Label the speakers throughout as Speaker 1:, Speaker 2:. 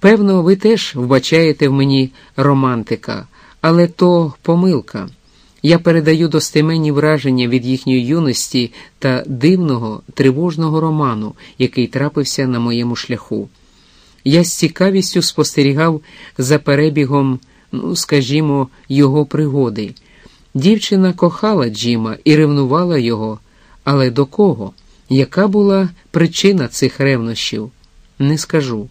Speaker 1: Певно, ви теж вбачаєте в мені романтика, але то помилка. Я передаю достеменні враження від їхньої юності та дивного, тривожного роману, який трапився на моєму шляху. Я з цікавістю спостерігав за перебігом, ну, скажімо, його пригоди. Дівчина кохала Джима і ревнувала його, але до кого? Яка була причина цих ревнощів? Не скажу.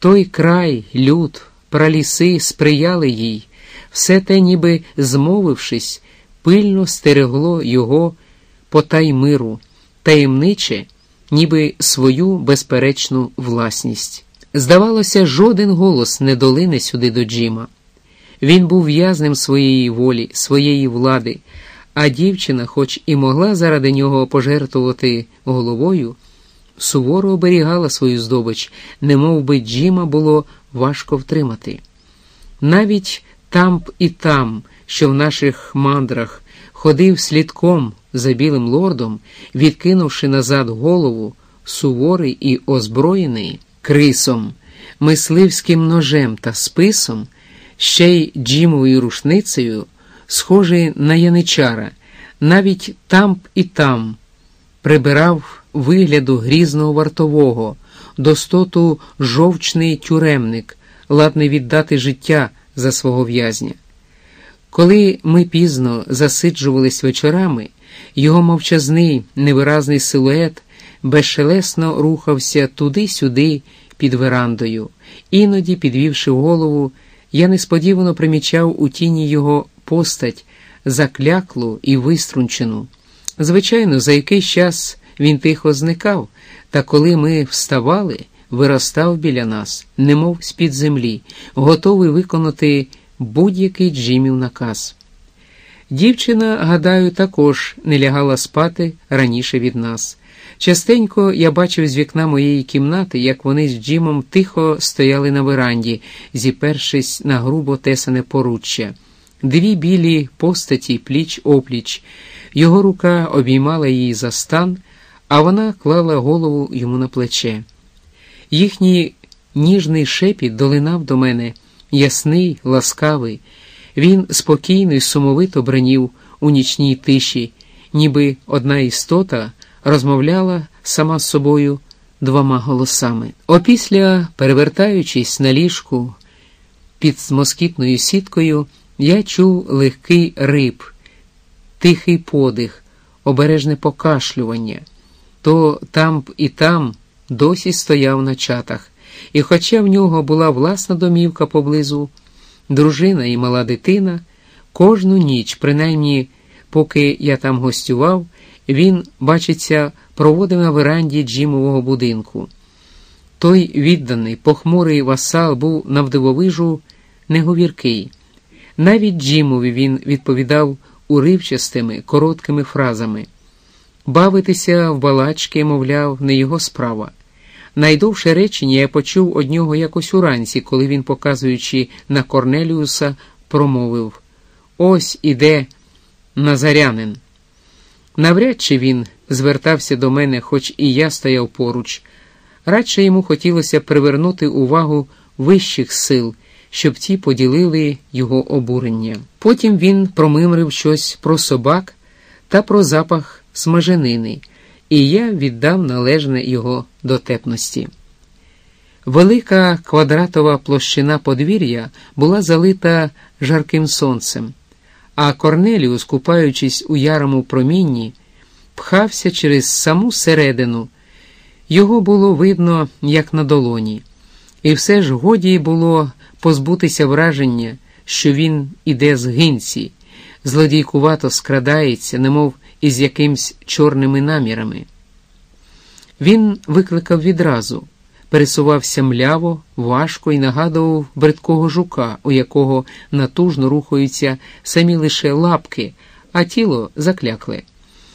Speaker 1: Той край, люд, праліси сприяли їй, все те, ніби змовившись, пильно стерегло його потаймиру, таємниче, ніби свою безперечну власність. Здавалося, жоден голос не долине сюди до Джима. Він був в'язнем своєї волі, своєї влади, а дівчина, хоч і могла заради нього пожертвувати головою, суворо оберігала свою здобич, немов би Джима було важко втримати. Навіть там і там, що в наших мандрах ходив слідком за білим лордом, відкинувши назад голову, суворий і озброєний крисом, мисливським ножем та списом, ще й джімовою рушницею, схожий на яничара, навіть там і там прибирав вигляду грізного вартового, достоту жовчний тюремник, ладний віддати життя за свого в'язня. Коли ми пізно засиджувались вечорами, його мовчазний невиразний силует безшелесно рухався туди-сюди під верандою, іноді, підвівши голову, я несподівано примічав у тіні його постать, закляклу і виструнчену. Звичайно, за якийсь час він тихо зникав, та коли ми вставали, виростав біля нас, немов з-під землі, готовий виконати будь-який Джимів наказ. Дівчина, гадаю, також не лягала спати раніше від нас. Частенько я бачив з вікна моєї кімнати, як вони з Джимом тихо стояли на веранді, зіпершись на грубо тесане поруччя. Дві білі постаті пліч опліч. Його рука обіймала її за стан, а вона клала голову йому на плече. Їхній ніжний шепіт долинав до мене, ясний, ласкавий. Він спокійно й сумовито бранів у нічній тиші, ніби одна істота розмовляла сама з собою двома голосами. Опісля, перевертаючись на ліжку під москітною сіткою, я чув легкий риб, тихий подих, обережне покашлювання. То там і там досі стояв на чатах, і, хоча в нього була власна домівка поблизу, дружина і мала дитина, кожну ніч, принаймні, поки я там гостював, він, бачиться, проводив на веранді Джимового будинку. Той відданий, похмурий васал був навдивовижу неговіркий. Навіть Джимові він відповідав уривчастими, короткими фразами. Бавитися в балачки, мовляв, не його справа. Найдовше речення я почув од нього якось уранці, коли він, показуючи на Корнеліуса, промовив Ось іде назарянин. Навряд чи він звертався до мене, хоч і я стояв поруч. Радше йому хотілося привернути увагу вищих сил, щоб ті поділили його обурення. Потім він промимрив щось про собак та про запах смаженини, і я віддав належне його дотепності. Велика квадратова площина подвір'я була залита жарким сонцем, а Корнеліус, купаючись у ярому промінні, пхався через саму середину. Його було видно, як на долоні, і все ж годі було позбутися враження, що він іде з гинці, злодійкувато скрадається, немов із якимсь чорними намірами. Він викликав відразу, пересувався мляво, важко і нагадував бридкого жука, у якого натужно рухаються самі лише лапки, а тіло заклякле.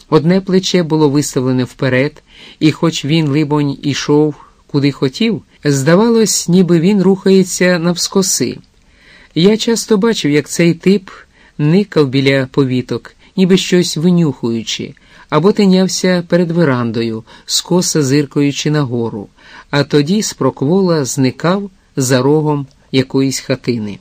Speaker 1: Одне плече було виставлене вперед, і, хоч він, либонь, ішов куди хотів, здавалось, ніби він рухається навскоси. Я часто бачив, як цей тип никав біля повіток, ніби щось винюхуючи, або тинявся перед верандою, скоса зиркаючи нагору, а тоді спроквола зникав, за рогом якоїсь хатини.